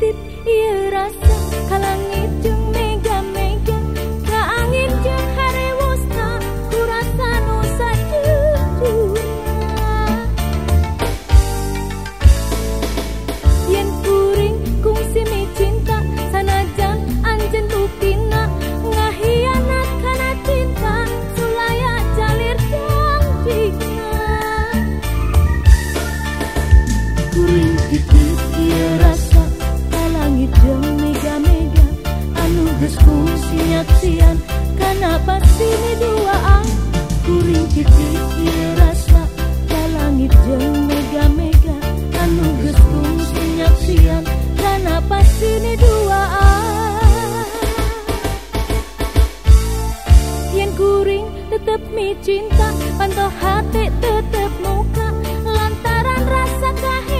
titip sini duaan aku rinci pikir rasa Ke langit jeng mega-mega Anu gestung senyap siang Dan apa sini duaan Yang kuring tetep mi cinta Pantau hati tetep muka. Lantaran rasa kah